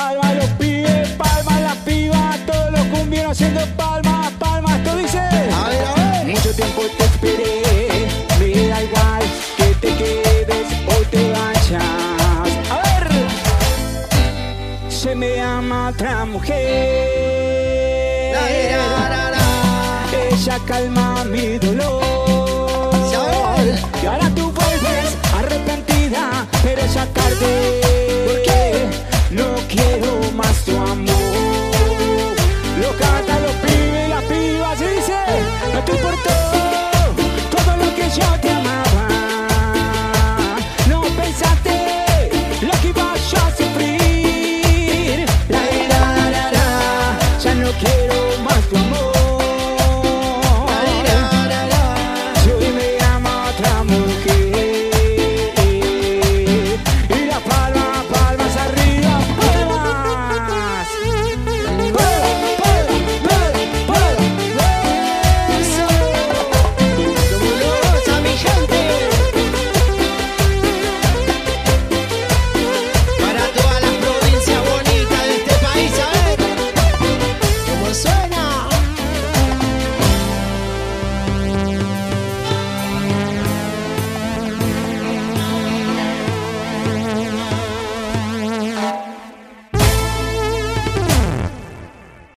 Palma los pibes, palma la piba, todos los cumbieros haciendo palmas, palmas. Esto dice. A ver, a ver. Mucho tiempo te esperé, me da igual que te quedes o te vayas. A ver, se me ama otra mujer. La, la, la, la. Ella calma mi dolor. como